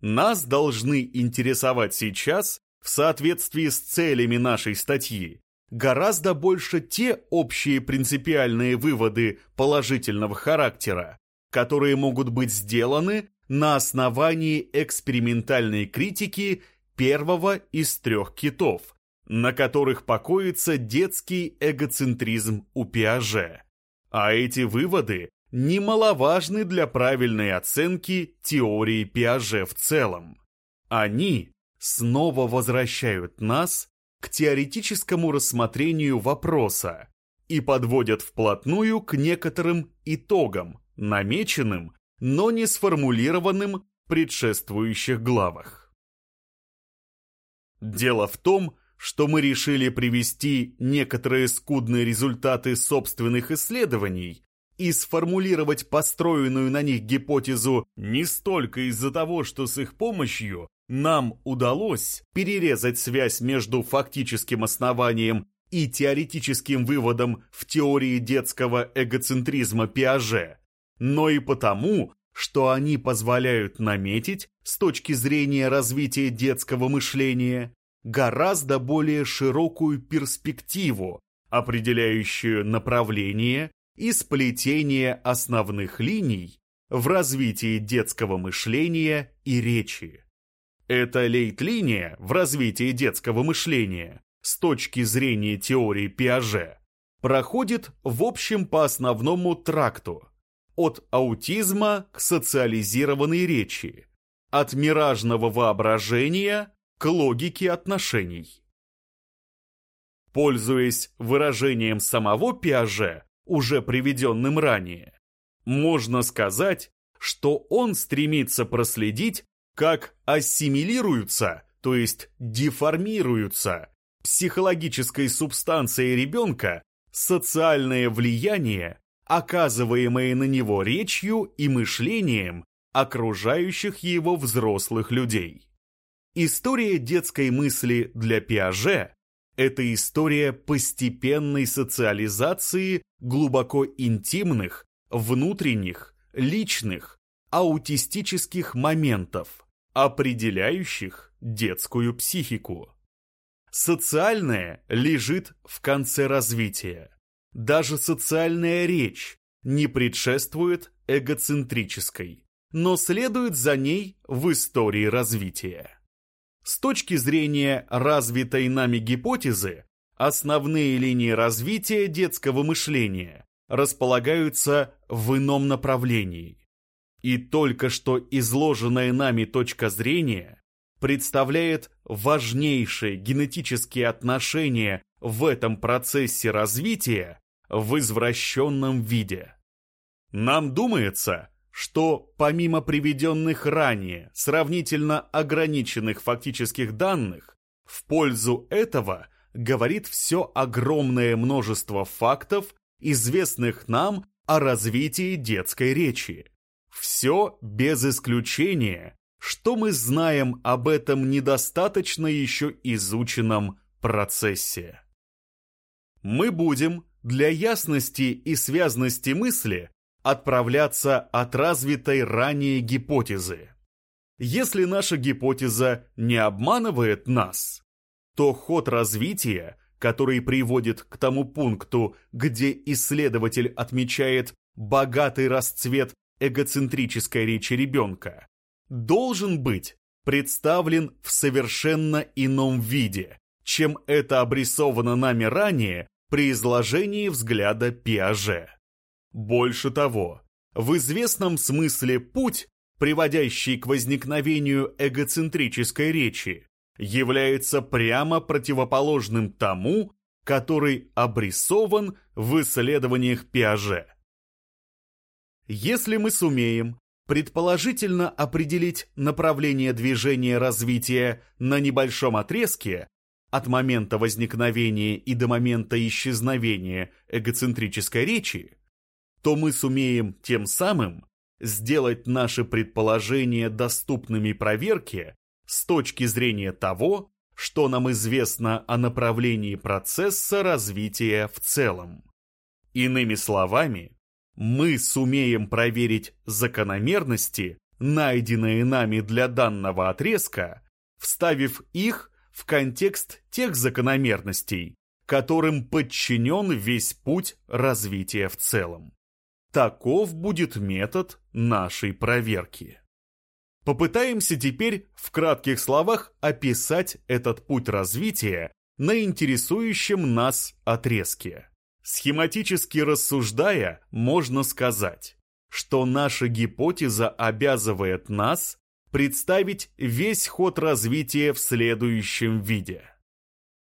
Нас должны интересовать сейчас, в соответствии с целями нашей статьи, гораздо больше те общие принципиальные выводы положительного характера, которые могут быть сделаны на основании экспериментальной критики первого из трех китов, на которых покоится детский эгоцентризм у Пиаже. А эти выводы немаловажны для правильной оценки теории Пиаже в целом. Они снова возвращают нас к теоретическому рассмотрению вопроса и подводят вплотную к некоторым итогам, намеченным, но не сформулированным в предшествующих главах. Дело в том, что мы решили привести некоторые скудные результаты собственных исследований и сформулировать построенную на них гипотезу не столько из-за того, что с их помощью нам удалось перерезать связь между фактическим основанием и теоретическим выводом в теории детского эгоцентризма Пиаже, но и потому, что они позволяют наметить, с точки зрения развития детского мышления, гораздо более широкую перспективу, определяющую направление и сплетение основных линий в развитии детского мышления и речи. Эта лейт-линия в развитии детского мышления с точки зрения теории Пиаже проходит в общем по основному тракту от аутизма к социализированной речи, от миражного воображения к логике отношений. Пользуясь выражением самого Пиаже, уже приведенным ранее, можно сказать, что он стремится проследить, как ассимилируются, то есть деформируются, психологической субстанцией ребенка социальное влияние, оказываемое на него речью и мышлением окружающих его взрослых людей. История детской мысли для Пиаже – это история постепенной социализации глубоко интимных, внутренних, личных, аутистических моментов, определяющих детскую психику. Социальное лежит в конце развития. Даже социальная речь не предшествует эгоцентрической, но следует за ней в истории развития. С точки зрения развитой нами гипотезы, основные линии развития детского мышления располагаются в ином направлении. И только что изложенная нами точка зрения представляет важнейшие генетические отношения в этом процессе развития в извращенном виде. Нам думается, что помимо приведенных ранее сравнительно ограниченных фактических данных, в пользу этого говорит все огромное множество фактов, известных нам о развитии детской речи. Все без исключения, что мы знаем об этом недостаточно еще изученном процессе. Мы будем для ясности и связности мысли отправляться от развитой ранее гипотезы. Если наша гипотеза не обманывает нас, то ход развития, который приводит к тому пункту, где исследователь отмечает богатый расцвет эгоцентрической речи ребенка, должен быть представлен в совершенно ином виде, чем это обрисовано нами ранее при изложении взгляда Пиаже. Больше того, в известном смысле путь, приводящий к возникновению эгоцентрической речи, является прямо противоположным тому, который обрисован в исследованиях Пиаже. Если мы сумеем предположительно определить направление движения развития на небольшом отрезке от момента возникновения и до момента исчезновения эгоцентрической речи, то мы сумеем тем самым сделать наши предположения доступными проверке с точки зрения того, что нам известно о направлении процесса развития в целом. Иными словами, мы сумеем проверить закономерности найденные нами для данного отрезка, вставив их в контекст тех закономерностей, которым подчинен весь путь развития в целом. Таков будет метод нашей проверки. Попытаемся теперь в кратких словах описать этот путь развития на интересующем нас отрезке. Схематически рассуждая, можно сказать, что наша гипотеза обязывает нас представить весь ход развития в следующем виде.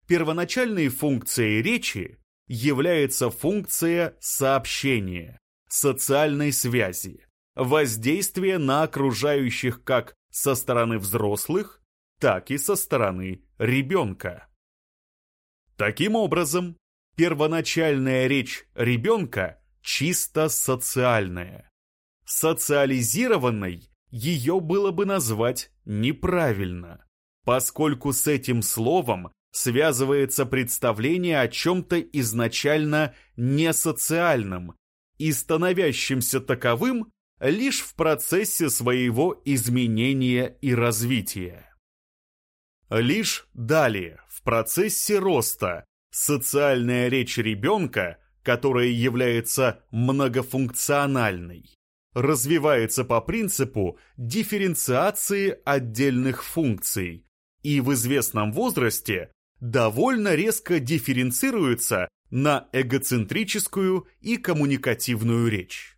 Первоначальной функцией речи является функция сообщения, социальной связи, воздействия на окружающих как со стороны взрослых, так и со стороны ребенка. Таким образом, первоначальная речь ребенка чисто социальная. Социализированной ее было бы назвать неправильно, поскольку с этим словом связывается представление о чем-то изначально несоциальном и становящимся таковым лишь в процессе своего изменения и развития. Лишь далее, в процессе роста, социальная речь ребенка, которая является многофункциональной, развивается по принципу дифференциации отдельных функций и в известном возрасте довольно резко дифференцируется на эгоцентрическую и коммуникативную речь.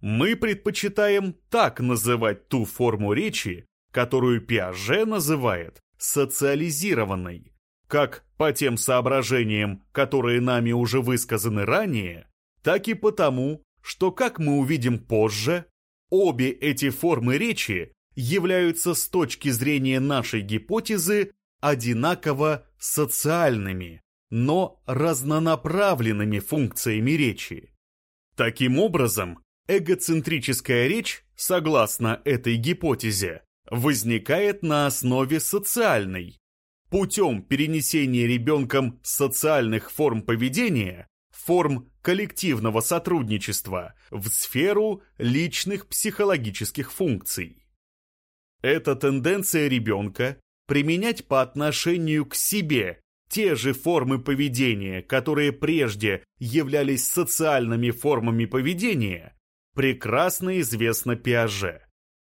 Мы предпочитаем так называть ту форму речи, которую Пиаже называет социализированной, как по тем соображениям, которые нами уже высказаны ранее, так и потому, что, как мы увидим позже, обе эти формы речи являются с точки зрения нашей гипотезы одинаково социальными, но разнонаправленными функциями речи. Таким образом, эгоцентрическая речь, согласно этой гипотезе, возникает на основе социальной, путем перенесения ребенком социальных форм поведения форм коллективного сотрудничества в сферу личных психологических функций. Это тенденция ребенка применять по отношению к себе те же формы поведения, которые прежде являлись социальными формами поведения, прекрасно известно Пиаже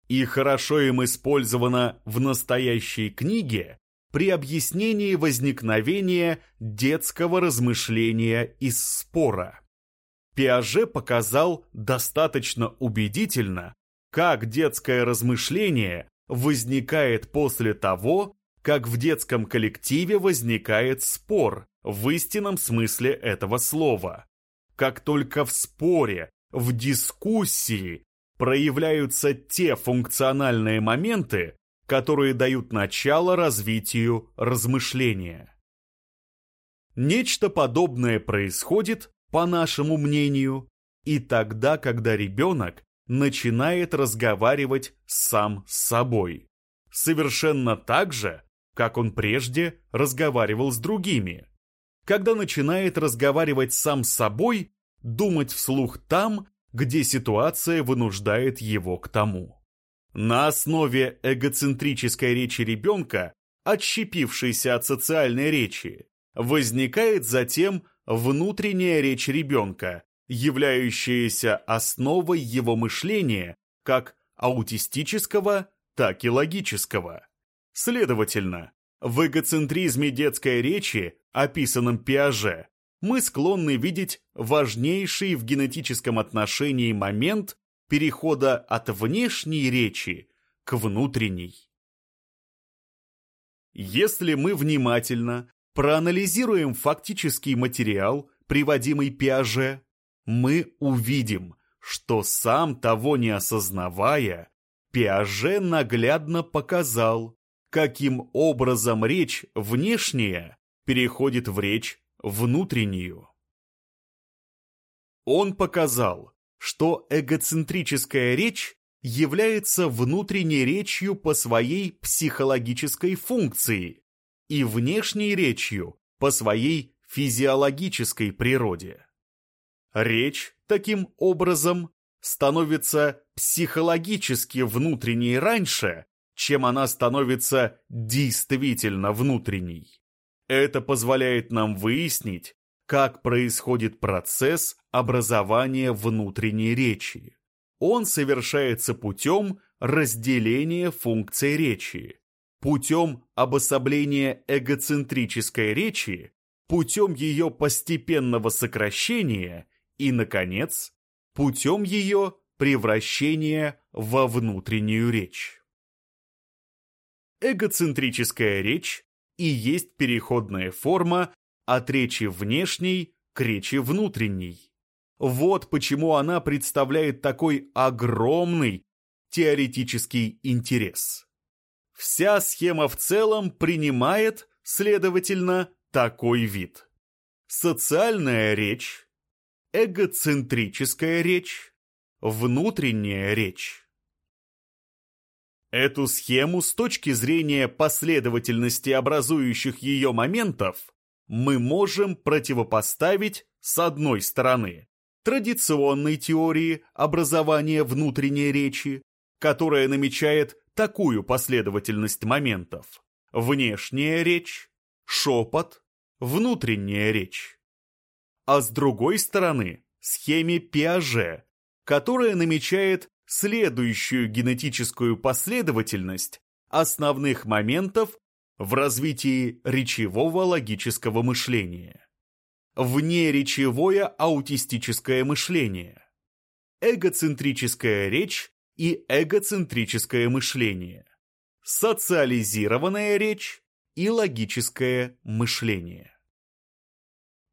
и хорошо им использовано в настоящей книге при объяснении возникновения детского размышления из спора. Пиаже показал достаточно убедительно, как детское размышление возникает после того, как в детском коллективе возникает спор в истинном смысле этого слова. Как только в споре, в дискуссии проявляются те функциональные моменты, которые дают начало развитию размышления. Нечто подобное происходит, по нашему мнению, и тогда, когда ребенок начинает разговаривать сам с собой. Совершенно так же, как он прежде разговаривал с другими. Когда начинает разговаривать сам с собой, думать вслух там, где ситуация вынуждает его к тому. На основе эгоцентрической речи ребенка, отщепившейся от социальной речи, возникает затем внутренняя речь ребенка, являющаяся основой его мышления как аутистического, так и логического. Следовательно, в эгоцентризме детской речи, описанном Пиаже, мы склонны видеть важнейший в генетическом отношении момент перехода от внешней речи к внутренней. Если мы внимательно проанализируем фактический материал, приводимый Пиаже, мы увидим, что сам того не осознавая, Пиаже наглядно показал, каким образом речь внешняя переходит в речь внутреннюю. Он показал, что эгоцентрическая речь является внутренней речью по своей психологической функции и внешней речью по своей физиологической природе. Речь, таким образом, становится психологически внутренней раньше, чем она становится действительно внутренней. Это позволяет нам выяснить, как происходит процесс образования внутренней речи. Он совершается путем разделения функций речи, путем обособления эгоцентрической речи, путем ее постепенного сокращения и, наконец, путем ее превращения во внутреннюю речь. Эгоцентрическая речь и есть переходная форма от речи внешней к речи внутренней. Вот почему она представляет такой огромный теоретический интерес. Вся схема в целом принимает, следовательно, такой вид. Социальная речь, эгоцентрическая речь, внутренняя речь. Эту схему с точки зрения последовательности образующих ее моментов мы можем противопоставить с одной стороны традиционной теории образования внутренней речи, которая намечает такую последовательность моментов. Внешняя речь, шепот, внутренняя речь. А с другой стороны, схеме Пиаже, которая намечает следующую генетическую последовательность основных моментов в развитии речевого логического мышления. Внеречевое аутистическое мышление. Эгоцентрическая речь и эгоцентрическое мышление. Социализированная речь и логическое мышление.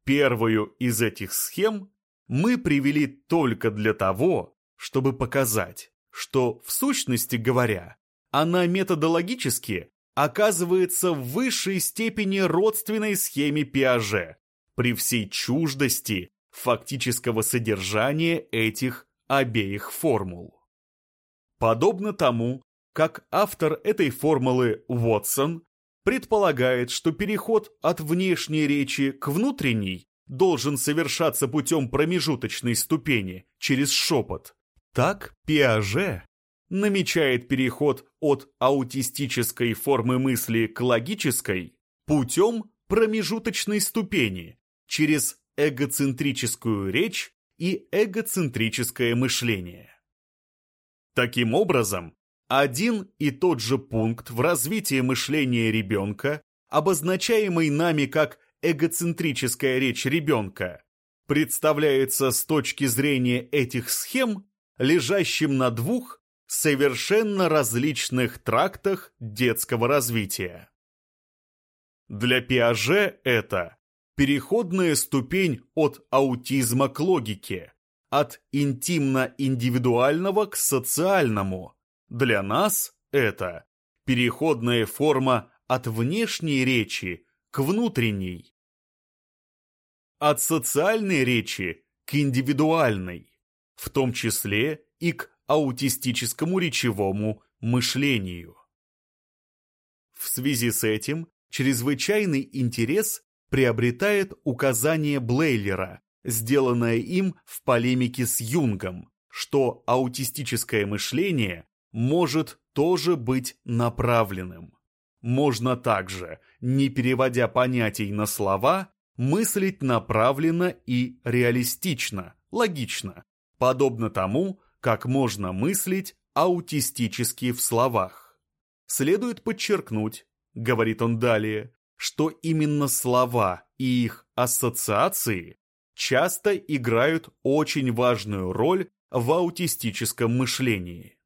Первую из этих схем мы привели только для того, чтобы показать, что, в сущности говоря, она методологически оказывается в высшей степени родственной схеме Пиаже при всей чуждости фактического содержания этих обеих формул. Подобно тому, как автор этой формулы Уотсон предполагает, что переход от внешней речи к внутренней должен совершаться путем промежуточной ступени через шепот, так Пиаже намечает переход от аутистической формы мысли к логической путем промежуточной ступени через эгоцентрическую речь и эгоцентрическое мышление. Таким образом, один и тот же пункт в развитии мышления ребенка, обозначаемый нами как эгоцентрическая речь ребенка, представляется с точки зрения этих схем лежащим на двух совершенно различных трактах детского развития. Для Пиаже это переходная ступень от аутизма к логике, от интимно-индивидуального к социальному. Для нас это переходная форма от внешней речи к внутренней. От социальной речи к индивидуальной в том числе и к аутистическому речевому мышлению. В связи с этим чрезвычайный интерес приобретает указание Блейлера, сделанное им в полемике с Юнгом, что аутистическое мышление может тоже быть направленным. Можно также, не переводя понятий на слова, мыслить направленно и реалистично, логично, подобно тому, как можно мыслить аутистически в словах. Следует подчеркнуть, говорит он далее, что именно слова и их ассоциации часто играют очень важную роль в аутистическом мышлении.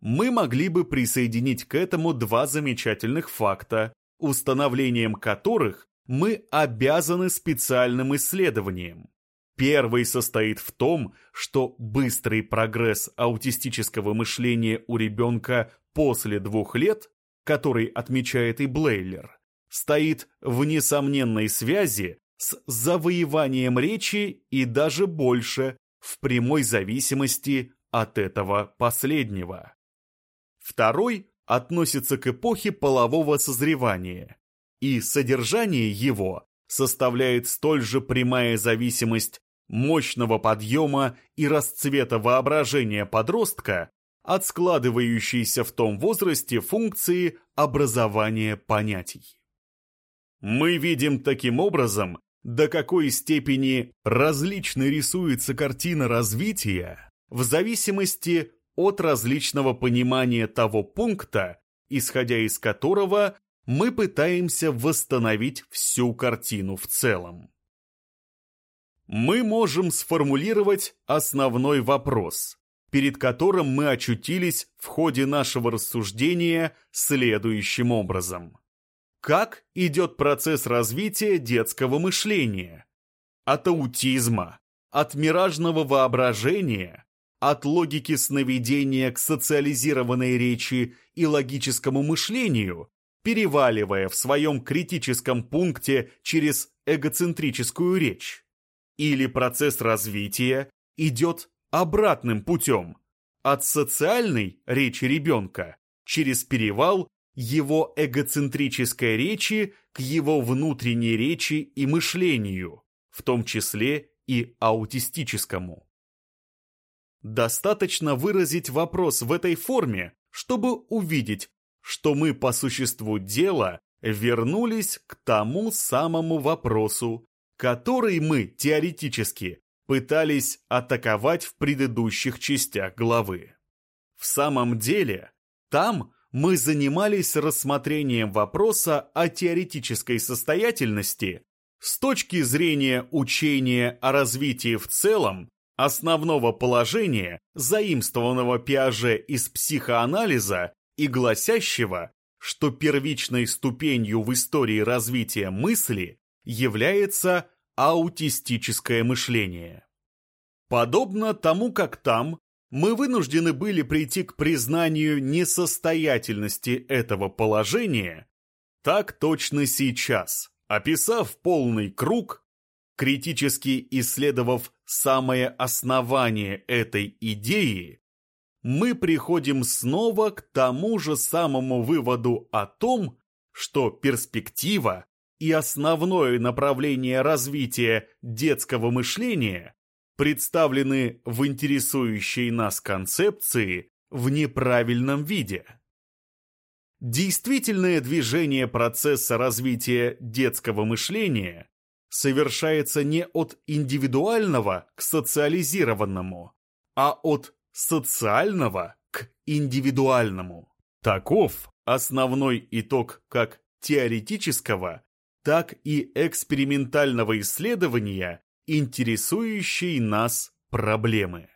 Мы могли бы присоединить к этому два замечательных факта, установлением которых мы обязаны специальным исследованием. Первый состоит в том, что быстрый прогресс аутистического мышления у ребенка после двух лет, который отмечает и Блейлер, стоит в несомненной связи с завоеванием речи и даже больше в прямой зависимости от этого последнего. Второй относится к эпохе полового созревания, и содержание его составляет столь же прямая зависимость мощного подъема и расцвета воображения подростка от складывающейся в том возрасте функции образования понятий. Мы видим таким образом, до какой степени различно рисуется картина развития в зависимости от различного понимания того пункта, исходя из которого мы пытаемся восстановить всю картину в целом. Мы можем сформулировать основной вопрос, перед которым мы очутились в ходе нашего рассуждения следующим образом. Как идет процесс развития детского мышления? От аутизма, от миражного воображения, от логики сновидения к социализированной речи и логическому мышлению, переваливая в своем критическом пункте через эгоцентрическую речь. Или процесс развития идет обратным путем, от социальной речи ребенка через перевал его эгоцентрической речи к его внутренней речи и мышлению, в том числе и аутистическому. Достаточно выразить вопрос в этой форме, чтобы увидеть, что мы по существу дела вернулись к тому самому вопросу, который мы теоретически пытались атаковать в предыдущих частях главы. В самом деле, там мы занимались рассмотрением вопроса о теоретической состоятельности с точки зрения учения о развитии в целом основного положения, заимствованного Пиаже из психоанализа и гласящего, что первичной ступенью в истории развития мысли является аутистическое мышление. Подобно тому, как там, мы вынуждены были прийти к признанию несостоятельности этого положения, так точно сейчас, описав полный круг, критически исследовав самое основание этой идеи, мы приходим снова к тому же самому выводу о том, что перспектива и основное направление развития детского мышления представлены в интересующей нас концепции в неправильном виде. Действительное движение процесса развития детского мышления совершается не от индивидуального к социализированному, а от социального к индивидуальному. Таков основной итог как теоретического, так и экспериментального исследования интересующей нас проблемы.